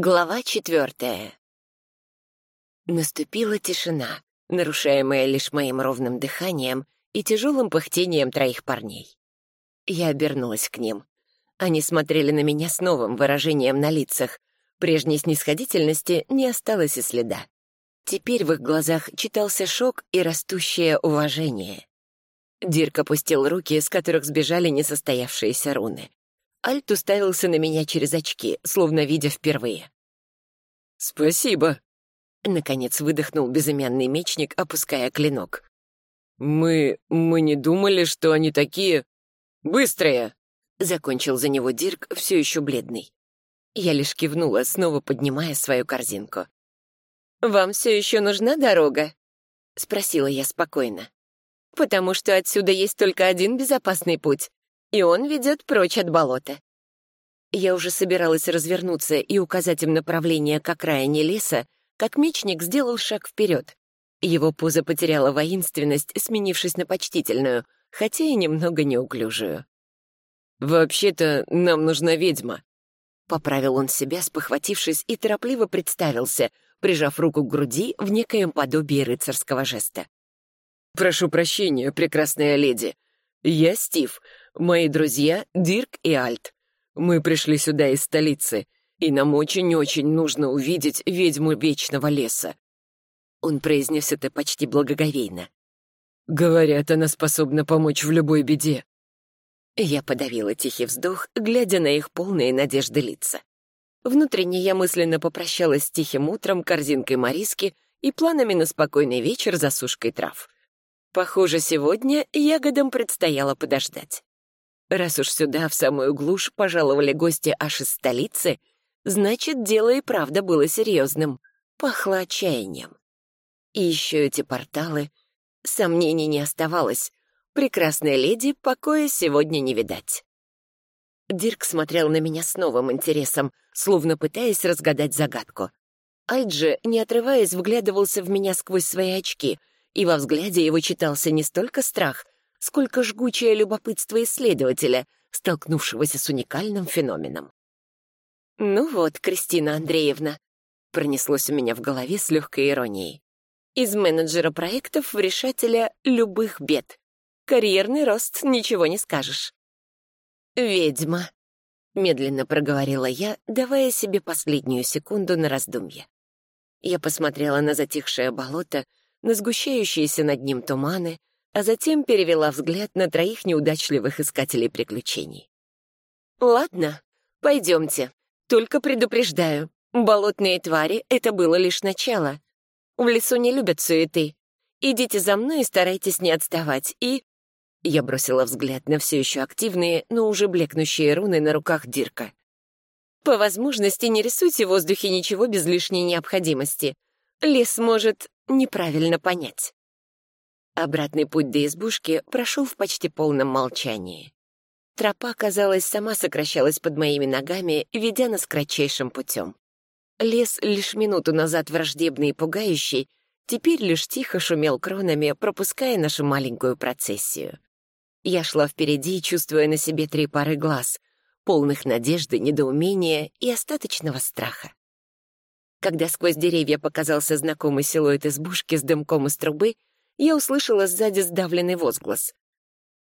Глава четвертая. Наступила тишина, нарушаемая лишь моим ровным дыханием и тяжелым пыхтением троих парней. Я обернулась к ним. Они смотрели на меня с новым выражением на лицах. Прежней снисходительности не осталось и следа. Теперь в их глазах читался шок и растущее уважение. Дирк опустил руки, с которых сбежали несостоявшиеся руны. Альт уставился на меня через очки, словно видя впервые. «Спасибо», — наконец выдохнул безымянный мечник, опуская клинок. «Мы... мы не думали, что они такие... быстрые!» — закончил за него Дирк, все еще бледный. Я лишь кивнула, снова поднимая свою корзинку. «Вам все еще нужна дорога?» — спросила я спокойно. «Потому что отсюда есть только один безопасный путь и он ведет прочь от болота. Я уже собиралась развернуться и указать им направление к окраине леса, как мечник сделал шаг вперед. Его поза потеряла воинственность, сменившись на почтительную, хотя и немного неуклюжую. «Вообще-то нам нужна ведьма», — поправил он себя, спохватившись, и торопливо представился, прижав руку к груди в некоем подобии рыцарского жеста. «Прошу прощения, прекрасная леди. Я Стив, Мои друзья — Дирк и Альт. Мы пришли сюда из столицы, и нам очень-очень нужно увидеть ведьму Вечного Леса». Он произнес это почти благоговейно. «Говорят, она способна помочь в любой беде». Я подавила тихий вздох, глядя на их полные надежды лица. Внутренне я мысленно попрощалась с тихим утром, корзинкой Мариски и планами на спокойный вечер за сушкой трав. Похоже, сегодня ягодам предстояло подождать. Раз уж сюда, в самую глушь, пожаловали гости аж из столицы, значит, дело и правда было серьезным. Пахло отчаянием. И еще эти порталы. Сомнений не оставалось. Прекрасной леди покоя сегодня не видать. Дирк смотрел на меня с новым интересом, словно пытаясь разгадать загадку. Альджи, не отрываясь, вглядывался в меня сквозь свои очки, и во взгляде его читался не столько страх — сколько жгучее любопытство исследователя, столкнувшегося с уникальным феноменом. «Ну вот, Кристина Андреевна», — пронеслось у меня в голове с легкой иронией. «Из менеджера проектов в решателя любых бед. Карьерный рост, ничего не скажешь». «Ведьма», — медленно проговорила я, давая себе последнюю секунду на раздумье. Я посмотрела на затихшее болото, на сгущающиеся над ним туманы, а затем перевела взгляд на троих неудачливых искателей приключений. «Ладно, пойдемте. Только предупреждаю, болотные твари — это было лишь начало. В лесу не любят суеты. Идите за мной и старайтесь не отставать, и...» Я бросила взгляд на все еще активные, но уже блекнущие руны на руках Дирка. «По возможности не рисуйте в воздухе ничего без лишней необходимости. Лес может неправильно понять». Обратный путь до избушки прошел в почти полном молчании. Тропа, казалось, сама сокращалась под моими ногами, ведя нас кратчайшим путем. Лес, лишь минуту назад враждебный и пугающий, теперь лишь тихо шумел кронами, пропуская нашу маленькую процессию. Я шла впереди, чувствуя на себе три пары глаз, полных надежды, недоумения и остаточного страха. Когда сквозь деревья показался знакомый силуэт избушки с дымком из трубы, я услышала сзади сдавленный возглас.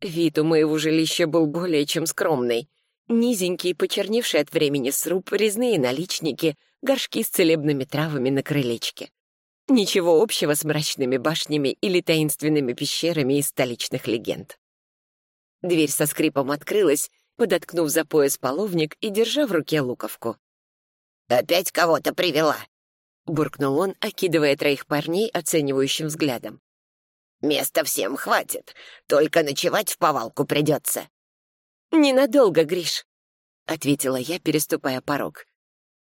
Вид у моего жилища был более чем скромный. Низенький, почерневший от времени сруб, резные наличники, горшки с целебными травами на крылечке. Ничего общего с мрачными башнями или таинственными пещерами из столичных легенд. Дверь со скрипом открылась, подоткнув за пояс половник и держа в руке луковку. «Опять кого-то привела!» — буркнул он, окидывая троих парней оценивающим взглядом. Места всем хватит, только ночевать в повалку придется». «Ненадолго, Гриш», — ответила я, переступая порог.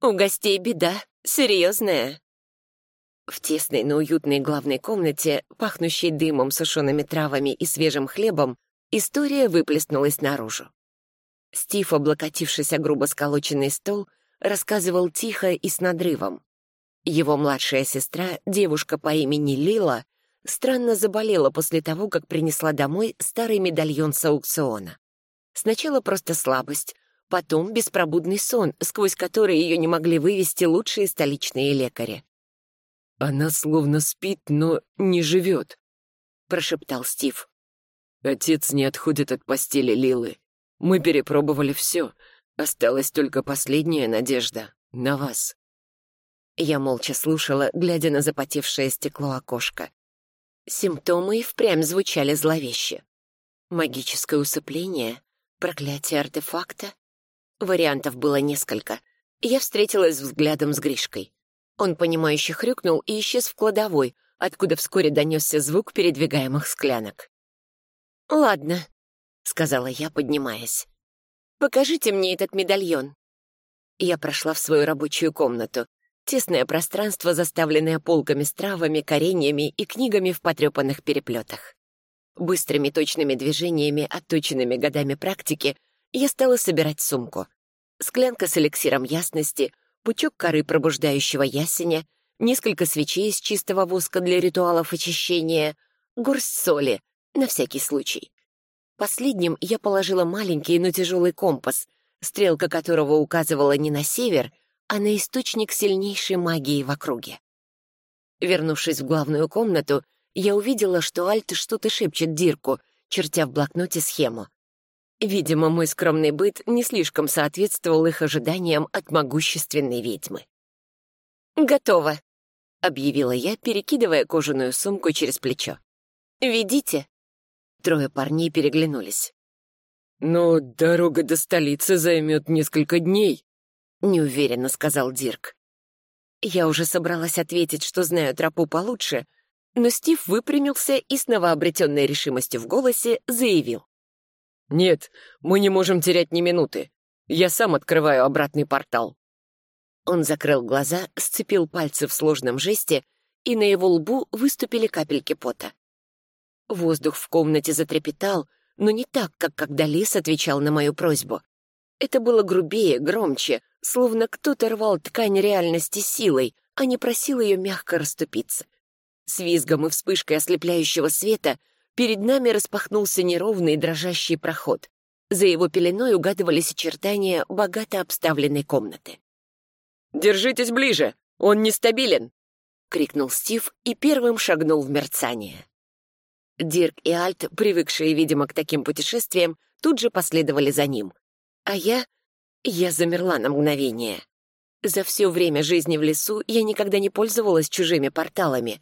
«У гостей беда, серьезная». В тесной, но уютной главной комнате, пахнущей дымом, сушеными травами и свежим хлебом, история выплеснулась наружу. Стив, облокотившись о грубо сколоченный стол, рассказывал тихо и с надрывом. Его младшая сестра, девушка по имени Лила, странно заболела после того, как принесла домой старый медальон с аукциона. Сначала просто слабость, Потом беспробудный сон, сквозь который ее не могли вывести лучшие столичные лекари. «Она словно спит, но не живет», — прошептал Стив. «Отец не отходит от постели Лилы. Мы перепробовали все. Осталась только последняя надежда на вас». Я молча слушала, глядя на запотевшее стекло окошка. Симптомы и впрямь звучали зловеще. Магическое усыпление, проклятие артефакта. Вариантов было несколько. Я встретилась взглядом с Гришкой. Он, понимающе хрюкнул и исчез в кладовой, откуда вскоре донесся звук передвигаемых склянок. «Ладно», — сказала я, поднимаясь. «Покажите мне этот медальон». Я прошла в свою рабочую комнату. Тесное пространство, заставленное полками с травами, кореньями и книгами в потрепанных переплетах. Быстрыми точными движениями, отточенными годами практики, я стала собирать сумку. Склянка с эликсиром ясности, пучок коры пробуждающего ясеня, несколько свечей из чистого воска для ритуалов очищения, горсть соли, на всякий случай. Последним я положила маленький, но тяжелый компас, стрелка которого указывала не на север, а на источник сильнейшей магии в округе. Вернувшись в главную комнату, я увидела, что Альт что-то шепчет Дирку, чертя в блокноте схему. Видимо, мой скромный быт не слишком соответствовал их ожиданиям от могущественной ведьмы. «Готово», — объявила я, перекидывая кожаную сумку через плечо. «Ведите». Трое парней переглянулись. «Но дорога до столицы займет несколько дней», — неуверенно сказал Дирк. Я уже собралась ответить, что знаю тропу получше, но Стив выпрямился и с новообретенной решимостью в голосе заявил. «Нет, мы не можем терять ни минуты. Я сам открываю обратный портал». Он закрыл глаза, сцепил пальцы в сложном жесте, и на его лбу выступили капельки пота. Воздух в комнате затрепетал, но не так, как когда лес отвечал на мою просьбу. Это было грубее, громче, словно кто-то рвал ткань реальности силой, а не просил ее мягко расступиться. С визгом и вспышкой ослепляющего света перед нами распахнулся неровный дрожащий проход. За его пеленой угадывались очертания богато обставленной комнаты. «Держитесь ближе! Он нестабилен!» — крикнул Стив и первым шагнул в мерцание. Дирк и Альт, привыкшие, видимо, к таким путешествиям, тут же последовали за ним. А я... я замерла на мгновение. За все время жизни в лесу я никогда не пользовалась чужими порталами.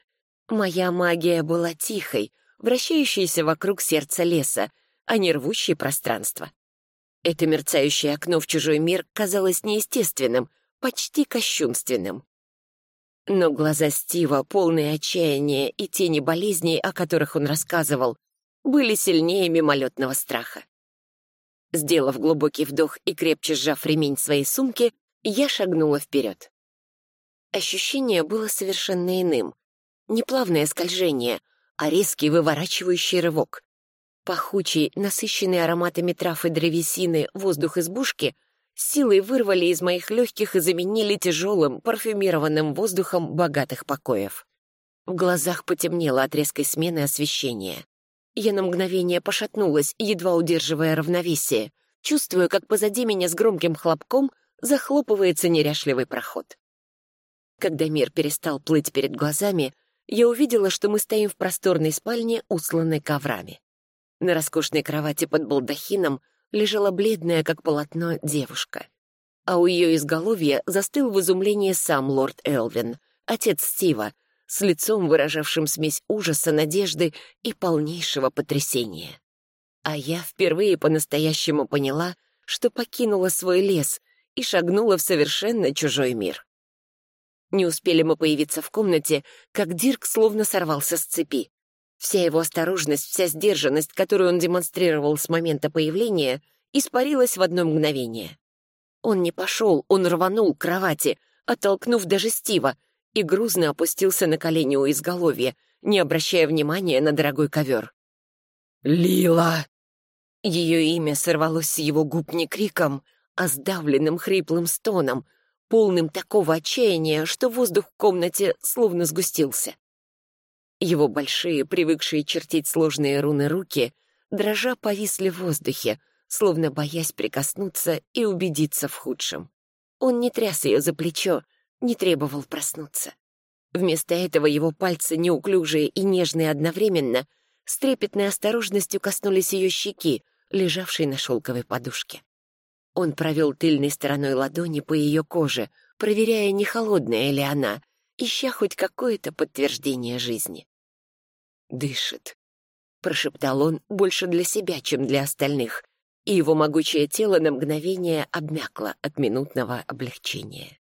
Моя магия была тихой, вращающейся вокруг сердца леса, а не рвущей пространство. Это мерцающее окно в чужой мир казалось неестественным, почти кощунственным. Но глаза Стива, полные отчаяния и тени болезней, о которых он рассказывал, были сильнее мимолетного страха. Сделав глубокий вдох и крепче сжав ремень своей сумки, я шагнула вперед. Ощущение было совершенно иным. Не плавное скольжение, а резкий выворачивающий рывок. Пахучий, насыщенный ароматами трав и древесины воздух избушки силой вырвали из моих легких и заменили тяжелым, парфюмированным воздухом богатых покоев. В глазах потемнело от резкой смены освещения. Я на мгновение пошатнулась, едва удерживая равновесие, чувствуя, как позади меня с громким хлопком захлопывается неряшливый проход. Когда мир перестал плыть перед глазами, я увидела, что мы стоим в просторной спальне, усланной коврами. На роскошной кровати под балдахином лежала бледная, как полотно, девушка. А у ее изголовья застыл в изумлении сам лорд Элвин, отец Стива, с лицом, выражавшим смесь ужаса, надежды и полнейшего потрясения. А я впервые по-настоящему поняла, что покинула свой лес и шагнула в совершенно чужой мир. Не успели мы появиться в комнате, как Дирк словно сорвался с цепи. Вся его осторожность, вся сдержанность, которую он демонстрировал с момента появления, испарилась в одно мгновение. Он не пошел, он рванул к кровати, оттолкнув даже Стива, и грузно опустился на колени у изголовья, не обращая внимания на дорогой ковер. «Лила!» Ее имя сорвалось с его губ не криком, а сдавленным хриплым стоном, полным такого отчаяния, что воздух в комнате словно сгустился. Его большие, привыкшие чертить сложные руны руки, дрожа повисли в воздухе, словно боясь прикоснуться и убедиться в худшем. Он не тряс ее за плечо, не требовал проснуться. Вместо этого его пальцы, неуклюжие и нежные одновременно, с трепетной осторожностью коснулись ее щеки, лежавшей на шелковой подушке. Он провел тыльной стороной ладони по ее коже, проверяя, не холодная ли она, ища хоть какое-то подтверждение жизни. «Дышит», — прошептал он больше для себя, чем для остальных, и его могучее тело на мгновение обмякло от минутного облегчения.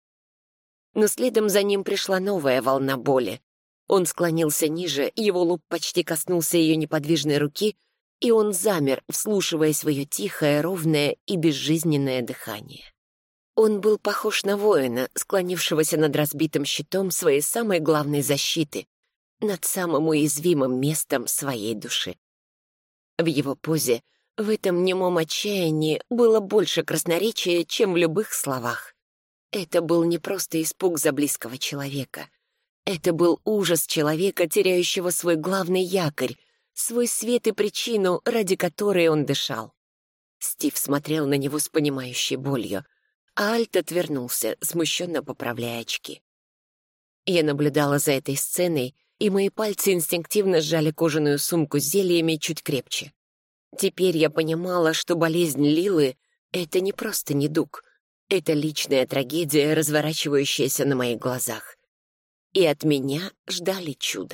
Но следом за ним пришла новая волна боли. Он склонился ниже, его лоб почти коснулся ее неподвижной руки, и он замер, вслушиваясь в ее тихое, ровное и безжизненное дыхание. Он был похож на воина, склонившегося над разбитым щитом своей самой главной защиты, над самым уязвимым местом своей души. В его позе, в этом немом отчаянии, было больше красноречия, чем в любых словах. Это был не просто испуг за близкого человека. Это был ужас человека, теряющего свой главный якорь, свой свет и причину, ради которой он дышал. Стив смотрел на него с понимающей болью, а Альт отвернулся, смущенно поправляя очки. Я наблюдала за этой сценой, и мои пальцы инстинктивно сжали кожаную сумку с зельями чуть крепче. Теперь я понимала, что болезнь Лилы — это не просто недуг, это личная трагедия, разворачивающаяся на моих глазах. И от меня ждали чуда.